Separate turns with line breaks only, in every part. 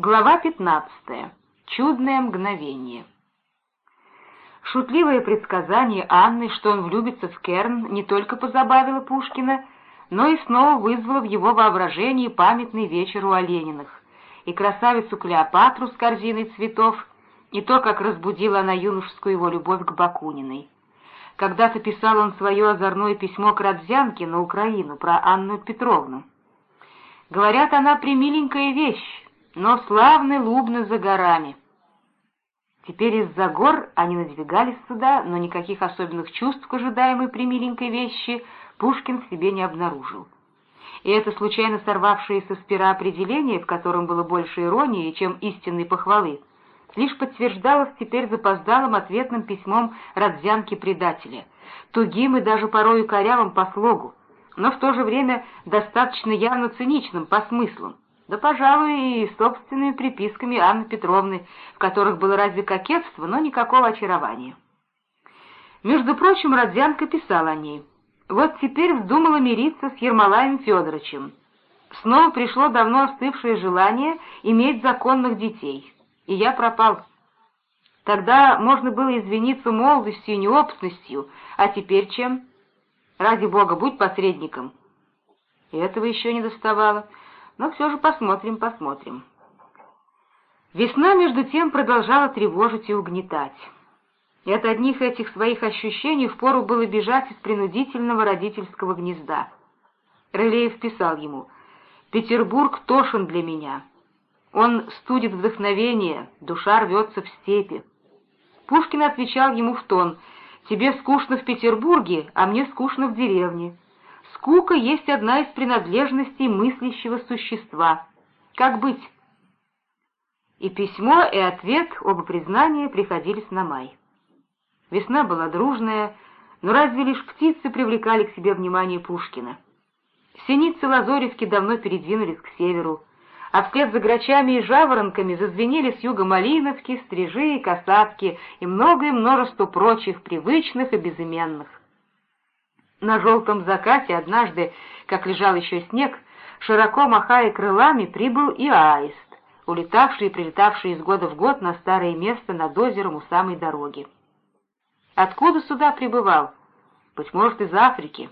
Глава 15. Чудное мгновение. Шутливое предсказание Анны, что он влюбится в Керн, не только позабавило Пушкина, но и снова вызвало в его воображении памятный вечер у Олениных, и красавицу Клеопатру с корзиной цветов, и то, как разбудила она юношескую его любовь к Бакуниной. Когда-то писал он свое озорное письмо к Родзянке на Украину про Анну Петровну. Говорят, она примиленькая вещь, но славный Лубны за горами. Теперь из-за гор они надвигались сюда, но никаких особенных чувств к ожидаемой примиленькой вещи Пушкин в себе не обнаружил. И это случайно сорвавшееся с пера определение, в котором было больше иронии, чем истинной похвалы, лишь подтверждалось теперь запоздалым ответным письмом Родзянки-предателя, тугим и даже порою корявым по слогу, но в то же время достаточно явно циничным по смыслам да, пожалуй, и собственными приписками Анны Петровны, в которых было разве кокетство, но никакого очарования. Между прочим, Родзянка писал о ней. Вот теперь вздумала мириться с Ермолаем Федоровичем. Снова пришло давно остывшее желание иметь законных детей, и я пропал. Тогда можно было извиниться молодостью и неопытностью, а теперь чем? Ради бога, будь посредником. И этого еще не доставало — но все же посмотрим, посмотрим. Весна, между тем, продолжала тревожить и угнетать. И от одних этих своих ощущений впору было бежать из принудительного родительского гнезда. Рылеев писал ему «Петербург тошен для меня. Он студит вдохновение, душа рвется в степи». Пушкин отвечал ему в тон «Тебе скучно в Петербурге, а мне скучно в деревне». Скука есть одна из принадлежностей мыслящего существа. Как быть? И письмо, и ответ, оба признания, приходились на май. Весна была дружная, но разве лишь птицы привлекали к себе внимание Пушкина. Синицы Лазоревки давно передвинулись к северу, а вслед за грачами и жаворонками зазвенели с юга малиновки, стрижи и касатки и многое множество прочих привычных и безыменных. На желтом закате однажды, как лежал еще снег, широко махая крылами, прибыл и аист, улетавший и прилетавший из года в год на старое место над озером у самой дороги. Откуда сюда прибывал? Быть может, из Африки.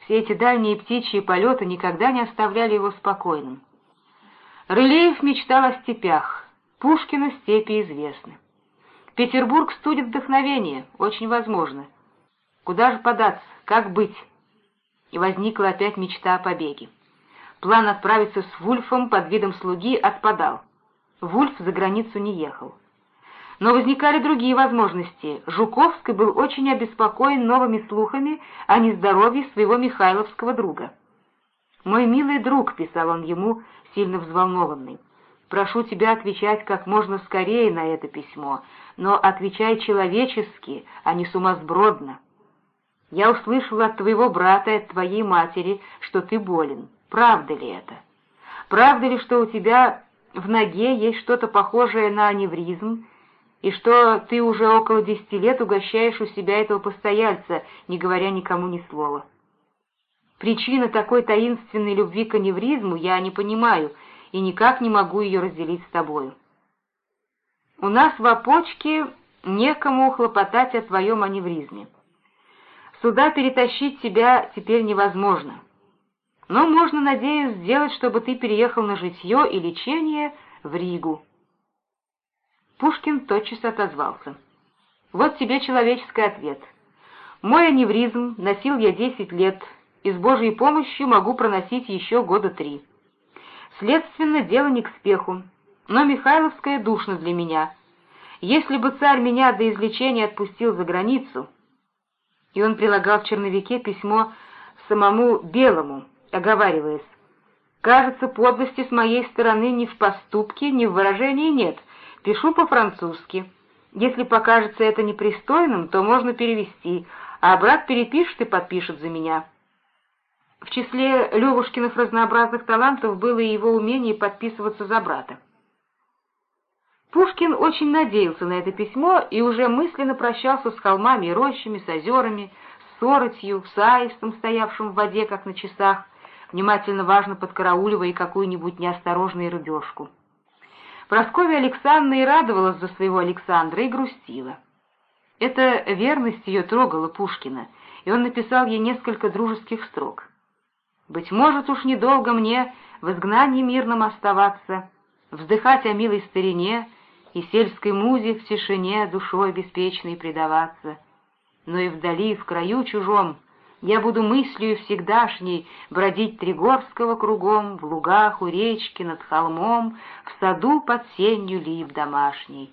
Все эти дальние птичьи полеты никогда не оставляли его спокойным. Рылеев мечтал о степях, Пушкину степи известны. Петербург студит вдохновение, очень возможно. Куда же податься? Как быть? И возникла опять мечта о побеге. План отправиться с Вульфом под видом слуги отпадал. Вульф за границу не ехал. Но возникали другие возможности. Жуковский был очень обеспокоен новыми слухами о нездоровье своего михайловского друга. «Мой милый друг», — писал он ему, сильно взволнованный, — «прошу тебя отвечать как можно скорее на это письмо, но отвечай человечески, а не сумасбродно. Я услышал от твоего брата и от твоей матери, что ты болен. Правда ли это? Правда ли, что у тебя в ноге есть что-то похожее на аневризм, и что ты уже около десяти лет угощаешь у себя этого постояльца, не говоря никому ни слова? Причина такой таинственной любви к аневризму я не понимаю и никак не могу ее разделить с тобою. У нас в опочке некому хлопотать о твоем аневризме. Сюда перетащить тебя теперь невозможно. Но можно, надеюсь, сделать, чтобы ты переехал на житье и лечение в Ригу. Пушкин тотчас отозвался. Вот тебе человеческий ответ. Мой аневризм носил я десять лет, и с Божьей помощью могу проносить еще года три. Следственно, дело не к спеху, но Михайловская душно для меня. Если бы царь меня до излечения отпустил за границу, и он прилагал в черновике письмо самому Белому, оговариваясь. «Кажется, подлости с моей стороны ни в поступке, ни в выражении нет. Пишу по-французски. Если покажется это непристойным, то можно перевести, а брат перепишет и подпишет за меня». В числе Левушкиных разнообразных талантов было и его умение подписываться за брата. Пушкин очень надеялся на это письмо и уже мысленно прощался с холмами и рощами, с озерами, с соротью, с аистом, стоявшим в воде, как на часах, внимательно важно подкарауливая какую-нибудь неосторожную рыбешку. Прасковья Александровна и радовалась за своего Александра и грустила. Эта верность ее трогала Пушкина, и он написал ей несколько дружеских строк. «Быть может, уж недолго мне в изгнании мирном оставаться, вздыхать о милой старине и сельской музе в тишине душой беспечной предаваться. Но и вдали, в краю чужом, я буду мыслью всегдашней бродить Тригорского кругом, в лугах у речки, над холмом, в саду под сенью лип домашней.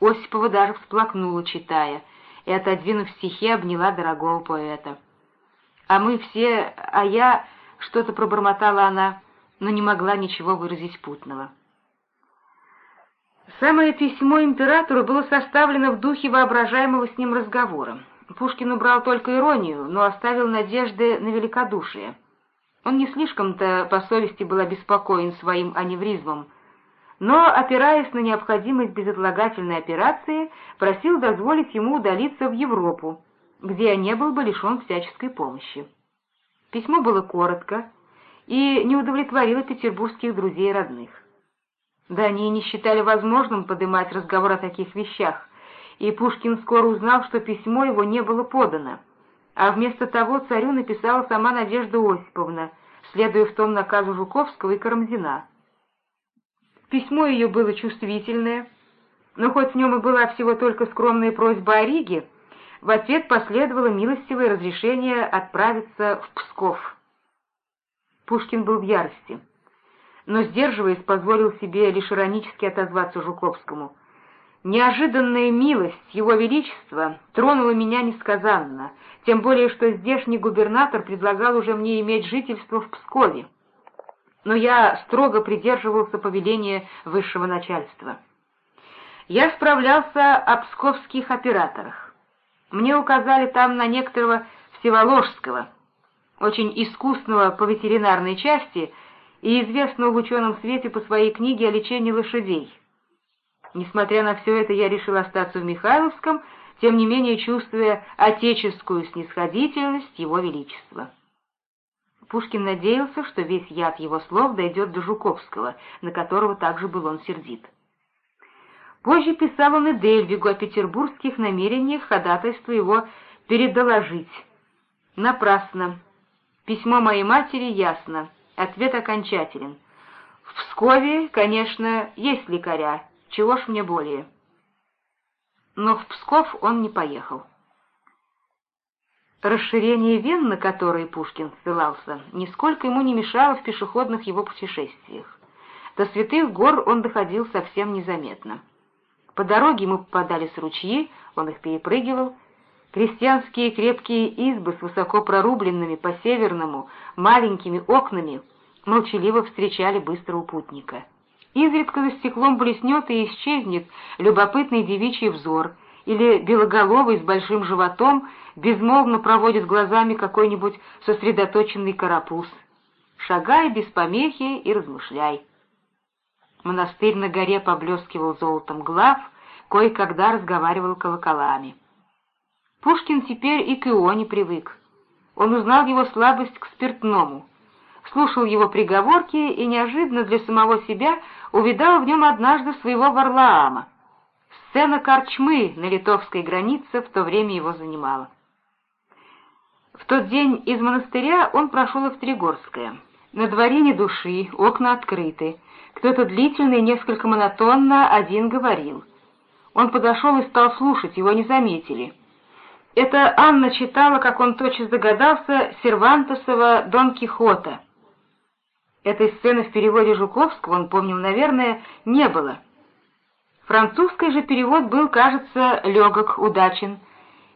Осипова даже всплакнула, читая, и, отодвинув стихи, обняла дорогого поэта. А мы все, а я, что-то пробормотала она, но не могла ничего выразить путного. Самое письмо императору было составлено в духе воображаемого с ним разговора. Пушкин убрал только иронию, но оставил надежды на великодушие. Он не слишком-то по совести был обеспокоен своим аневризмом, но, опираясь на необходимость безотлагательной операции, просил дозволить ему удалиться в Европу, где не был бы лишен всяческой помощи. Письмо было коротко и не удовлетворило петербургских друзей и родных. Да они и не считали возможным поднимать разговор о таких вещах, и Пушкин скоро узнал, что письмо его не было подано, а вместо того царю написала сама Надежда Осиповна, следуя в том наказу Жуковского и Карамзина. Письмо ее было чувствительное, но хоть в нем и была всего только скромная просьба о Риге, в ответ последовало милостивое разрешение отправиться в Псков. Пушкин был в ярости, но, сдерживаясь, позволил себе лишь иронически отозваться Жуковскому — Неожиданная милость Его Величества тронула меня несказанно, тем более что здешний губернатор предлагал уже мне иметь жительство в Пскове. Но я строго придерживался повеления высшего начальства. Я справлялся о псковских операторах. Мне указали там на некоторого Всеволожского, очень искусного по ветеринарной части и известного в ученом свете по своей книге о лечении лошадей. Несмотря на все это, я решил остаться в Михайловском, тем не менее чувствуя отеческую снисходительность Его Величества. Пушкин надеялся, что весь яд его слов дойдет до Жуковского, на которого также был он сердит. Позже писал он и Дельвигу о петербургских намерениях ходатайства его передоложить. Напрасно. Письмо моей матери ясно, ответ окончателен. В Пскове, конечно, есть лекаря, чего ж мне более? Но в Псков он не поехал. Расширение вен, на которые Пушкин ссылался, нисколько ему не мешало в пешеходных его путешествиях. До Святых гор он доходил совсем незаметно. По дороге ему попадались ручьи, он их перепрыгивал. Крестьянские крепкие избы с высоко прорубленными по северному маленькими окнами молчаливо встречали быстрого путника — Изредка за стеклом блеснет и исчезнет любопытный девичий взор, или белоголовый с большим животом безмолвно проводит глазами какой-нибудь сосредоточенный карапуз. Шагай без помехи и размышляй. Монастырь на горе поблескивал золотом глав, кое-когда разговаривал колоколами. Пушкин теперь и к Ионе привык. Он узнал его слабость к спиртному — слушал его приговорки и неожиданно для самого себя увидал в нем однажды своего Варлаама. Сцена корчмы на литовской границе в то время его занимала. В тот день из монастыря он прошел в Тригорское. На дворе ни души, окна открыты. Кто-то длительно и несколько монотонно один говорил. Он подошел и стал слушать, его не заметили. Это Анна читала, как он тотчас догадался, Сервантесова «Дон Кихота». Этой сцены в переводе Жуковского, он помнил, наверное, не было. Французский же перевод был, кажется, легок, удачен,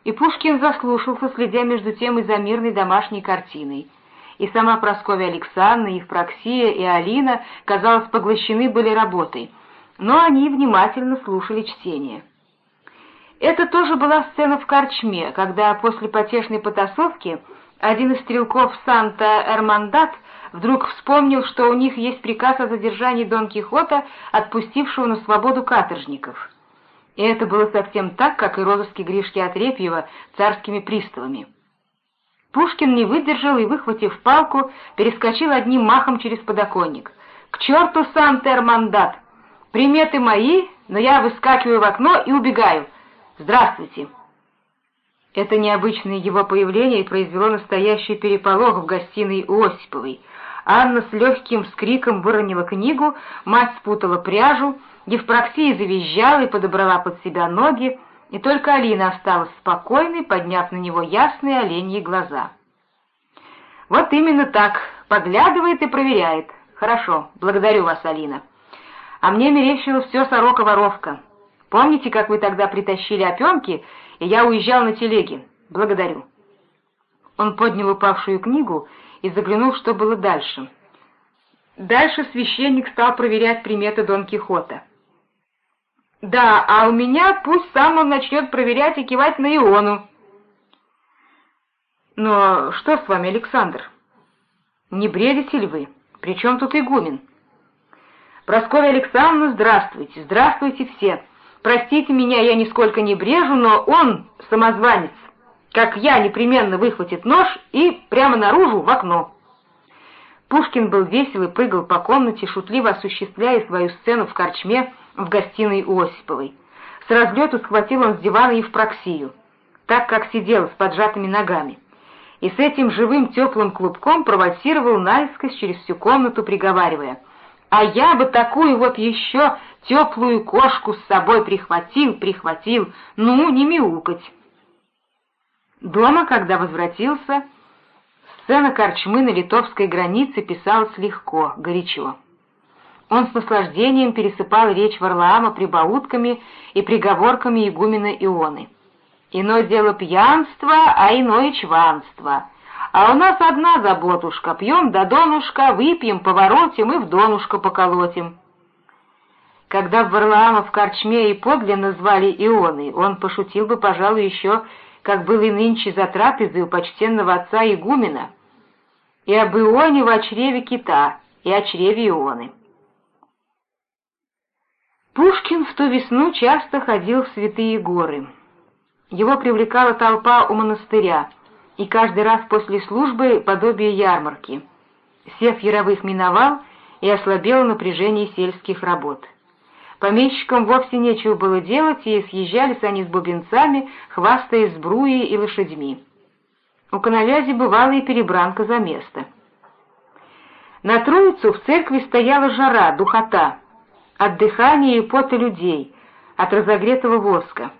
и Пушкин заслушался, следя между тем и за мирной домашней картиной. И сама Прасковья Александровна, Евпроксия, и Алина, казалось, поглощены были работой, но они внимательно слушали чтение. Это тоже была сцена в Корчме, когда после потешной потасовки один из стрелков Санта-Эрмандат вдруг вспомнил, что у них есть приказ о задержании Дон Кихота, отпустившего на свободу каторжников. И это было совсем так, как и розыски Гришки Отрепьева царскими приставами. Пушкин не выдержал и, выхватив палку, перескочил одним махом через подоконник. К черту сам термандат! Приметы мои, но я выскакиваю в окно и убегаю. Здравствуйте!» Это необычное его появление произвело настоящий переполох в гостиной у Осиповой. Анна с легким вскриком выронила книгу, мать спутала пряжу, Евпроксия завизжала и подобрала под себя ноги, и только Алина осталась спокойной, подняв на него ясные оленьи глаза. «Вот именно так, поглядывает и проверяет. Хорошо, благодарю вас, Алина. А мне мерещилось все сорока-воровка. Помните, как вы тогда притащили опенки, и я уезжал на телеге? Благодарю». Он поднял упавшую книгу и заглянул, что было дальше. Дальше священник стал проверять приметы Дон Кихота. «Да, а у меня пусть сам он начнет проверять и кивать на Иону». «Но что с вами, Александр? Не бредите ли вы? Причем тут игумен?» «Прасковья Александровна, здравствуйте, здравствуйте все. Простите меня, я нисколько не брежу, но он, самозванец, как я, непременно выхватит нож и прямо наружу в окно». Пушкин был весел и прыгал по комнате, шутливо осуществляя свою сцену в корчме, в гостиной у Осиповой. С разлету схватил он с дивана Евпроксию, так как сидел с поджатыми ногами, и с этим живым теплым клубком провоцировал наискось через всю комнату, приговаривая, «А я бы такую вот еще теплую кошку с собой прихватил, прихватил, ну, не мяукать». Дома, когда возвратился, сцена корчмы на литовской границе писалась легко, горячо. Он с наслаждением пересыпал речь Варлаама прибаутками и приговорками игумена Ионы. «Ино дело пьянство, а иное чванство. А у нас одна заботушка — пьем до донушка, выпьем, поворотим и в донушка поколотим». Когда в Варлаама в корчме и подлинно звали Ионы, он пошутил бы, пожалуй, еще, как был и нынче за трапезой у почтенного отца игумена, и об Ионе в чреве кита, и о чреве Ионы. Пушкин в ту весну часто ходил в Святые горы. Его привлекала толпа у монастыря, и каждый раз после службы подобие ярмарки. Сев Яровых миновал, и ослабело напряжение сельских работ. Помещикам вовсе нечего было делать, и съезжались они с бубенцами, хвастаясь сбруей и лошадьми. У коновязи бывала и перебранка за место. На Троицу в церкви стояла жара, духота — от дыхания и пота людей, от разогретого воска.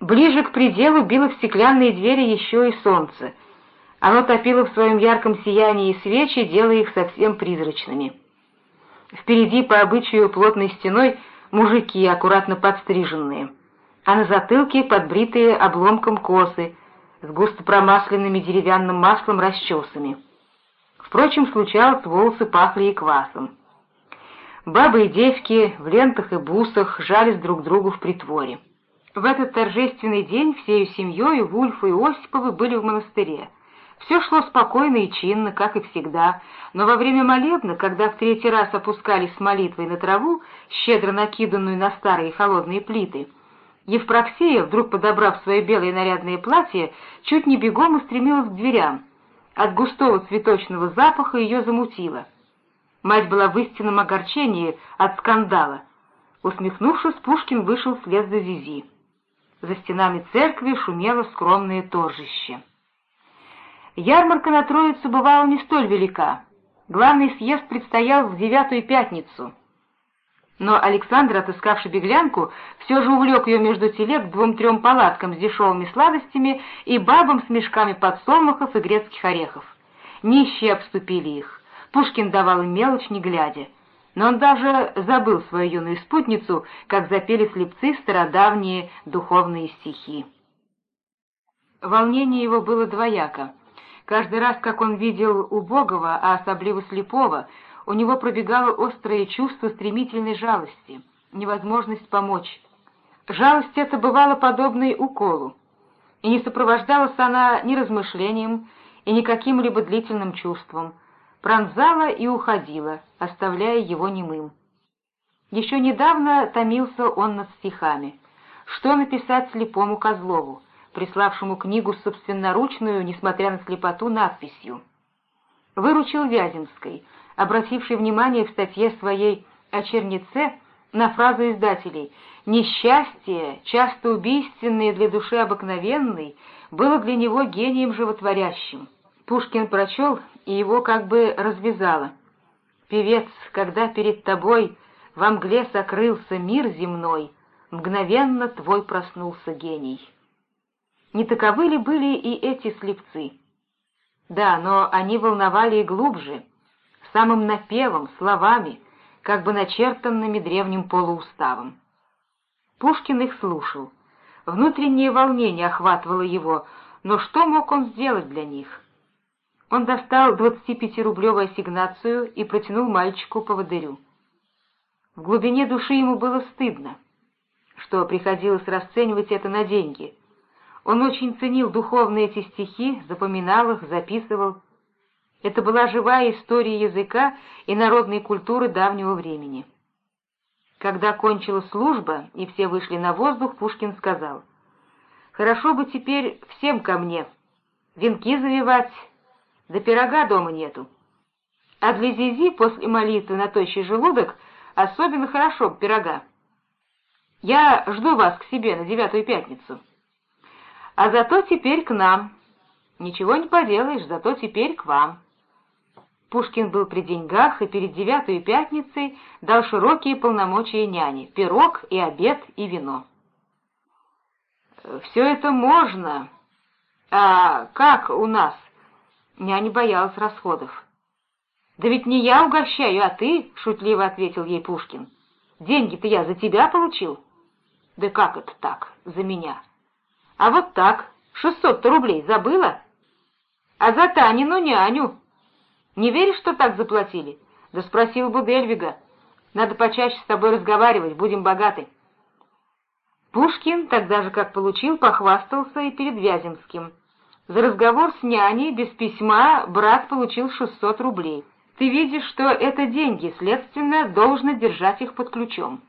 Ближе к пределу било в стеклянные двери еще и солнце. Оно топило в своем ярком сиянии свечи, делая их совсем призрачными. Впереди по обычаю плотной стеной мужики, аккуратно подстриженные, а на затылке подбритые обломком косы с густо промасленными деревянным маслом расчесами. Впрочем, случалось, волосы пахли и квасом. Бабы и девки в лентах и бусах жались друг другу в притворе. В этот торжественный день всею семьей Вульф и Осиповы были в монастыре. Все шло спокойно и чинно, как и всегда, но во время молебна, когда в третий раз опускались с молитвой на траву, щедро накиданную на старые холодные плиты, Евпроксия, вдруг подобрав свое белое нарядное платье, чуть не бегом устремилась к дверям. От густого цветочного запаха ее замутило — Мать была в истинном огорчении от скандала. Усмехнувшись, Пушкин вышел вслед за Зизи. За стенами церкви шумело скромное торжище. Ярмарка на Троицу бывала не столь велика. Главный съезд предстоял в девятую пятницу. Но Александр, отыскавший беглянку, все же увлек ее между телег двум-трем палаткам с дешевыми сладостями и бабам с мешками подсолнухов и грецких орехов. Нищие обступили их. Пушкин давал им мелочь, не глядя. Но он даже забыл свою юную спутницу, как запели слепцы стародавние духовные стихи. Волнение его было двояко. Каждый раз, как он видел убогого, а особливо слепого, у него пробегало острое чувство стремительной жалости, невозможность помочь. Жалость эта бывала подобной уколу, и не сопровождалась она ни размышлением и ни каким-либо длительным чувством, пронзала и уходила, оставляя его немым. Еще недавно томился он над стихами. Что написать слепому Козлову, приславшему книгу собственноручную, несмотря на слепоту, надписью? Выручил Вяземской, обративший внимание в статье своей о чернице на фразу издателей «Несчастье, часто убийственное для души обыкновенной, было для него гением животворящим». Пушкин прочел, и его как бы развязало. «Певец, когда перед тобой во мгле сокрылся мир земной, мгновенно твой проснулся гений». Не таковы ли были и эти слепцы? Да, но они волновали и глубже, самым напевом, словами, как бы начертанными древним полууставом. Пушкин их слушал. Внутреннее волнение охватывало его, но что мог он сделать для них? Он достал 25-рублевую ассигнацию и протянул мальчику поводырю. В глубине души ему было стыдно, что приходилось расценивать это на деньги. Он очень ценил духовные эти стихи, запоминал их, записывал. Это была живая история языка и народной культуры давнего времени. Когда кончилась служба и все вышли на воздух, Пушкин сказал, «Хорошо бы теперь всем ко мне, венки завивать, да пирога дома нету. А для Зизи после молитвы на тощий желудок особенно хорошо пирога. Я жду вас к себе на девятую пятницу. А зато теперь к нам. Ничего не поделаешь, зато теперь к вам». Пушкин был при деньгах и перед девятой пятницей дал широкие полномочия няне — пирог и обед и вино. «Все это можно. А как у нас?» Няня боялась расходов. «Да ведь не я угощаю, а ты», — шутливо ответил ей Пушкин. «Деньги-то я за тебя получил». «Да как это так, за меня?» «А вот так, шестьсот рублей забыла?» «А за Танину няню не веришь, что так заплатили? Да спросил бы Дельвига. Надо почаще с тобой разговаривать, будем богаты. Пушкин, тогда же как получил, похвастался и перед Вяземским. За разговор с няней без письма брат получил 600 рублей. Ты видишь, что это деньги, следственно, должно держать их под ключом.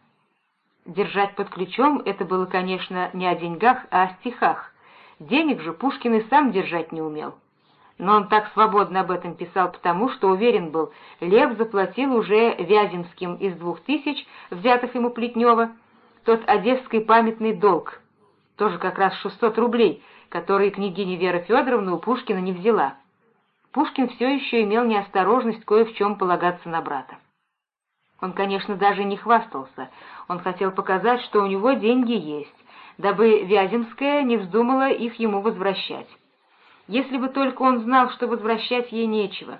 Держать под ключом — это было, конечно, не о деньгах, а о стихах. Денег же Пушкин и сам держать не умел но он так свободно об этом писал потому, что уверен был, Лев заплатил уже Вяземским из двух тысяч, взятых ему Плетнева, тот одесский памятный долг, тоже как раз 600 рублей, которые княгиня Вера Федоровна у Пушкина не взяла. Пушкин все еще имел неосторожность кое в чем полагаться на брата. Он, конечно, даже не хвастался, он хотел показать, что у него деньги есть, дабы Вяземская не вздумала их ему возвращать если бы только он знал, что возвращать ей нечего.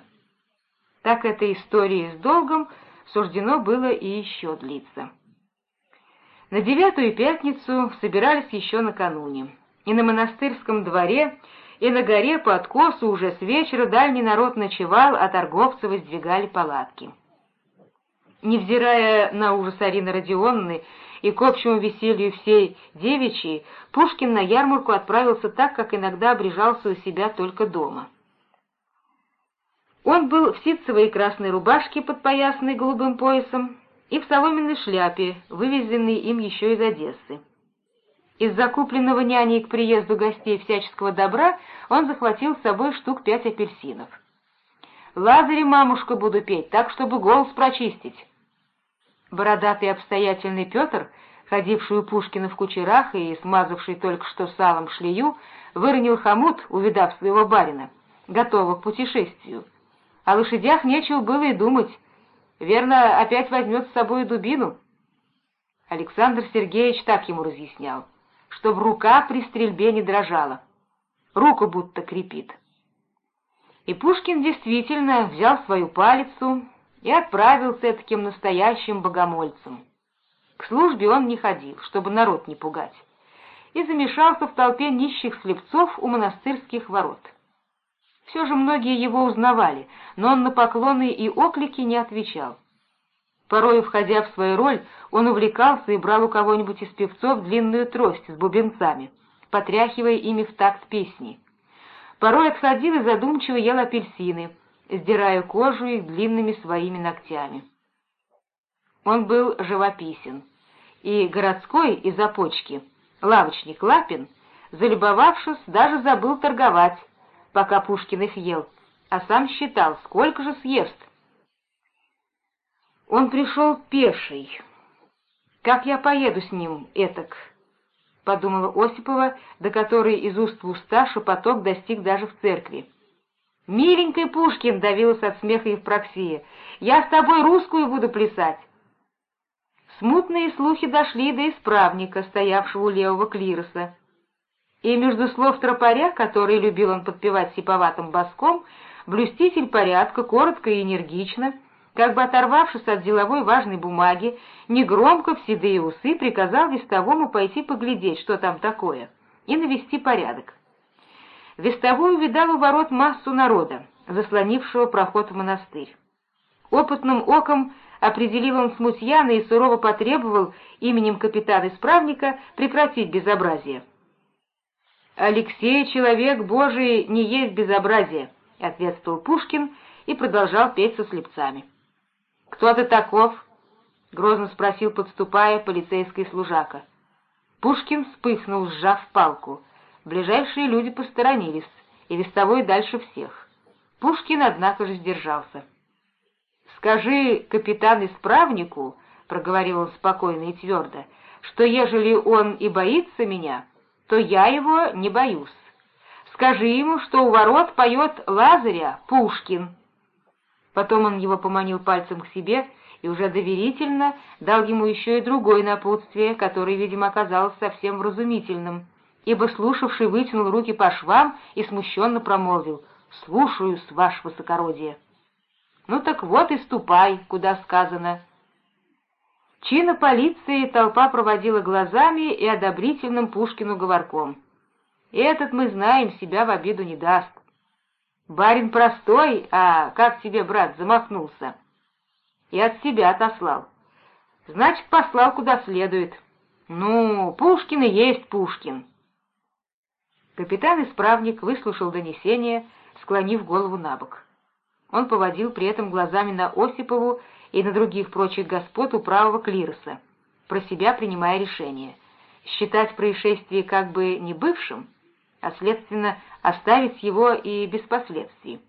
Так этой истории с долгом суждено было и еще длиться. На девятую пятницу собирались еще накануне, и на монастырском дворе, и на горе по откосу уже с вечера дальний народ ночевал, а торговцы воздвигали палатки. Невзирая на ужас Арины Родионны и к общему веселью всей девичьей, Пушкин на ярмарку отправился так, как иногда обрежался у себя только дома. Он был в ситцевой красной рубашке, подпоясанной голубым поясом, и в соломенной шляпе, вывезенной им еще из Одессы. Из закупленного няней к приезду гостей всяческого добра он захватил с собой штук пять апельсинов. «Лазаре, мамушка, буду петь, так, чтобы голос прочистить». Бородатый обстоятельный Петр, ходивший у Пушкина в кучерах и смазавший только что салом шлею, выронил хомут, увидав своего барина, готового к путешествию. О лошадях нечего было и думать. Верно, опять возьмет с собой дубину. Александр Сергеевич так ему разъяснял, что в рука при стрельбе не дрожала. Руку будто крепит. И Пушкин действительно взял свою палицу, и отправился таким настоящим богомольцем. К службе он не ходил, чтобы народ не пугать, и замешался в толпе нищих слепцов у монастырских ворот. Все же многие его узнавали, но он на поклоны и оклики не отвечал. Порой, входя в свою роль, он увлекался и брал у кого-нибудь из певцов длинную трость с бубенцами, потряхивая ими в такт песни. Порой отходил и задумчиво ел апельсины, сдирая кожу их длинными своими ногтями. Он был живописен, и городской из опочки, лавочник Лапин, залюбовавшись, даже забыл торговать, пока Пушкин их ел, а сам считал, сколько же съест. Он пришел пеший. Как я поеду с ним, этак? — подумала Осипова, до которой из уст в уста шепоток достиг даже в церкви. «Миленький Пушкин!» — давилась от смеха Евпроксия. «Я с тобой русскую буду плясать!» Смутные слухи дошли до исправника, стоявшего у левого клироса. И между слов тропаря, который любил он подпевать сиповатым боском, блюститель порядка, коротко и энергично, как бы оторвавшись от деловой важной бумаги, негромко в седые усы приказал вестовому пойти поглядеть, что там такое, и навести порядок. Вестовой увидал у ворот массу народа, заслонившего проход в монастырь. Опытным оком определил он смутьяна и сурово потребовал именем капитана-исправника прекратить безобразие. «Алексей, человек Божий, не есть безобразие», — ответствовал Пушкин и продолжал петь со слепцами. «Кто ты таков?» — грозно спросил, подступая, полицейский служака. Пушкин вспыхнул, сжав палку. Ближайшие люди посторонились, и вестовой дальше всех. Пушкин, однако же, сдержался. «Скажи капитан-исправнику», — проговорил он спокойно и твердо, — «что ежели он и боится меня, то я его не боюсь. Скажи ему, что у ворот поет Лазаря Пушкин». Потом он его поманил пальцем к себе и уже доверительно дал ему еще и другое напутствие, которое, видимо, оказалось совсем вразумительным, ибо слушавший вытянул руки по швам и смущенно промолвил «Слушаюсь, ваше высокородие». «Ну так вот и ступай, куда сказано». Чина полиции толпа проводила глазами и одобрительным Пушкину говорком. «Этот, мы знаем, себя в обиду не даст». Барин простой, а как тебе, брат, замахнулся? И от себя отослал. Значит, послал куда следует. Ну, Пушкин и есть Пушкин. Капитан-исправник выслушал донесение, склонив голову на бок. Он поводил при этом глазами на Осипову и на других прочих господ у правого клироса, про себя принимая решение. Считать происшествие как бы не бывшим, а, следственно, оставить его и без последствий.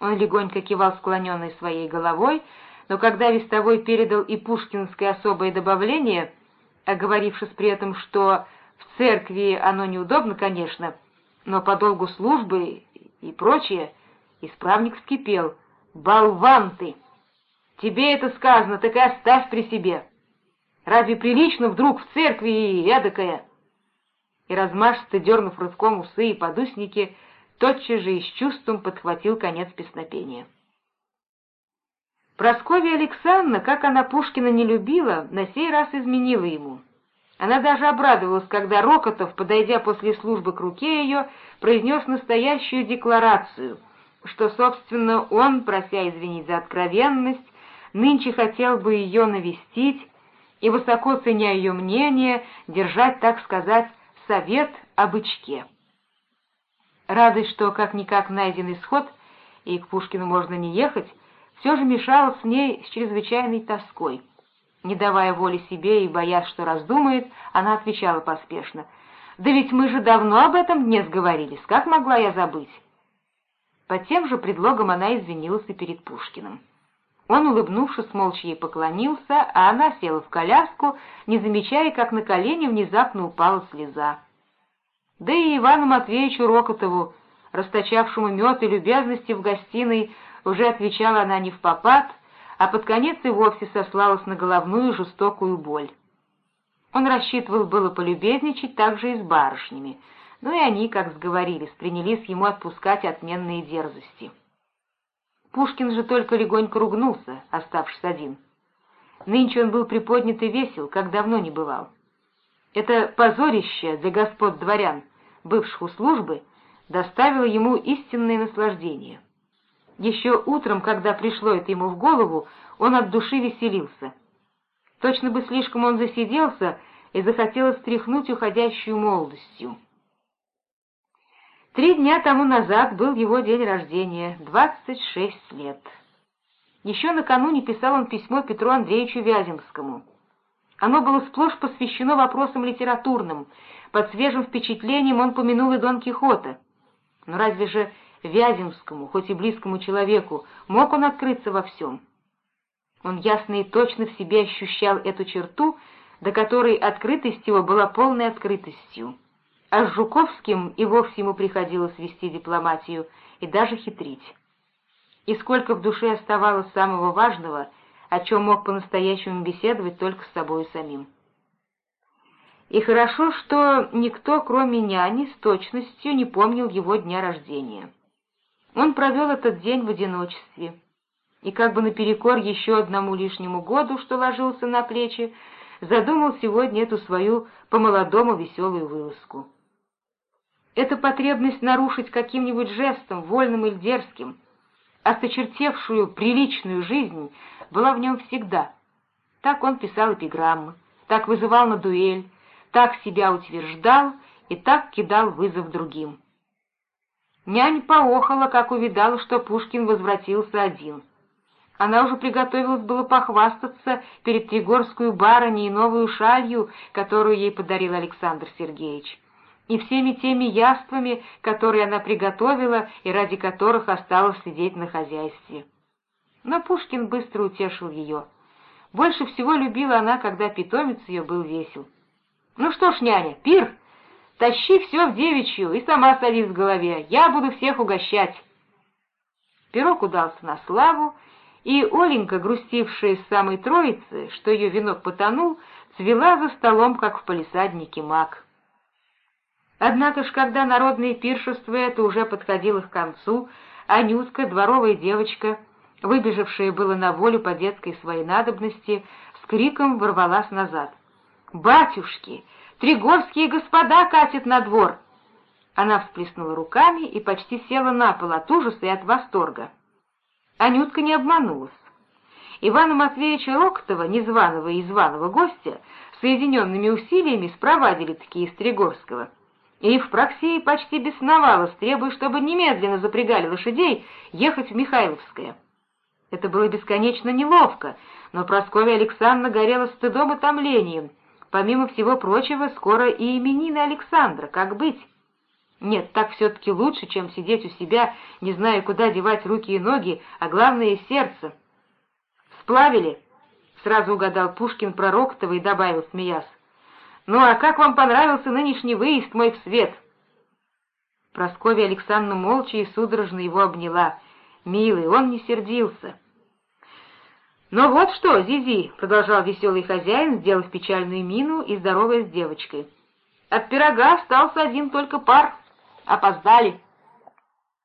Он легонько кивал склоненной своей головой, но когда Вестовой передал и пушкинское особое добавление, оговорившись при этом, что в церкви оно неудобно, конечно, но по долгу службы и прочее, исправник вскипел. «Болван ты! Тебе это сказано, так и оставь при себе! Разве прилично вдруг в церкви и эдакое?» И, размашисто дернув рывком усы и подусники, тотчас же и с чувством подхватил конец песнопения. Прасковья Александровна, как она Пушкина не любила, на сей раз изменила ему. Она даже обрадовалась, когда Рокотов, подойдя после службы к руке ее, произнес настоящую декларацию, что, собственно, он, прося извинить за откровенность, нынче хотел бы ее навестить и, высоко ценя ее мнение, держать, так сказать, совет о бычке. Радость, что как-никак найден исход, и к Пушкину можно не ехать, все же мешала с ней с чрезвычайной тоской. Не давая воли себе и боясь, что раздумает, она отвечала поспешно. «Да ведь мы же давно об этом дне сговорились, как могла я забыть?» Под тем же предлогом она извинилась и перед Пушкиным. Он, улыбнувшись, молча ей поклонился, а она села в коляску, не замечая, как на колени внезапно упала слеза. Да и Ивану Матвеевичу Рокотову, расточавшему мед и любезности в гостиной, уже отвечала она не в попад, а под конец и вовсе сослалась на головную жестокую боль. Он рассчитывал было полюбезничать также и с барышнями, но и они, как сговорились, принялись ему отпускать отменные дерзости. Пушкин же только легонько ругнулся, оставшись один. Нынче он был приподнят и весел, как давно не бывал. Это позорище для господ дворян, бывших у службы, доставило ему истинное наслаждение. Еще утром, когда пришло это ему в голову, он от души веселился. Точно бы слишком он засиделся и захотел стряхнуть уходящую молодостью. Три дня тому назад был его день рождения, 26 лет. Еще накануне писал он письмо Петру Андреевичу Вяземскому. Оно было сплошь посвящено вопросам литературным. Под свежим впечатлением он помянул и Дон Кихота. Но разве же Вяземскому, хоть и близкому человеку, мог он открыться во всем? Он ясно и точно в себе ощущал эту черту, до которой открытость его была полной открытостью. А с Жуковским и вовсе ему приходилось вести дипломатию и даже хитрить. И сколько в душе оставалось самого важного, о чем мог по-настоящему беседовать только с собой самим. И хорошо, что никто, кроме няни, с точностью не помнил его дня рождения. Он провел этот день в одиночестве, и как бы наперекор еще одному лишнему году, что ложился на плечи, задумал сегодня эту свою по-молодому веселую вылазку. Эта потребность нарушить каким-нибудь жестом, вольным или дерзким, осточертевшую приличную жизнь, была в нем всегда. Так он писал эпиграммы, так вызывал на дуэль, так себя утверждал и так кидал вызов другим. Нянь поохала, как увидала, что Пушкин возвратился один. Она уже приготовилась было похвастаться перед Тригорскую барыней новую шалью, которую ей подарил Александр Сергеевич, и всеми теми яствами, которые она приготовила и ради которых осталось сидеть на хозяйстве. Но Пушкин быстро утешил ее. Больше всего любила она, когда питомец ее был весел. «Ну что ж, няня, пир, тащи все в девичью и сама садись в голове, я буду всех угощать». Пирог удался на славу, и Оленька, грустившая с самой троицы, что ее венок потонул, цвела за столом, как в палисаднике мак. Однако ж, когда народное пиршество это уже подходило к концу, Анютка, дворовая девочка, выбежавшая было на волю по детской своей надобности, с криком ворвалась назад. «Батюшки! Тригорские господа катят на двор!» Она всплеснула руками и почти села на пол от ужаса и от восторга. Анютка не обманулась. Ивана Матвеевича Рокотова, незваного и званого гостя, соединенными усилиями спровадили такие из Тригорского. И в Проксии почти бесновалась, требуя, чтобы немедленно запрягали лошадей ехать в Михайловское. Это было бесконечно неловко, но Прасковья Александровна горела стыдом и томлением. Помимо всего прочего, скоро и именины Александра, как быть? Нет, так все-таки лучше, чем сидеть у себя, не зная, куда девать руки и ноги, а главное — сердце. «Сплавили?» — сразу угадал Пушкин про Рокотова и добавил, смеясь. «Ну а как вам понравился нынешний выезд мой в свет?» Прасковья Александровна молча и судорожно его обняла. «Милый, он не сердился». «Ну вот что, Зизи», — продолжал веселый хозяин, сделав печальную мину и здоровая с девочкой. «От пирога остался один только пар». Опоздали.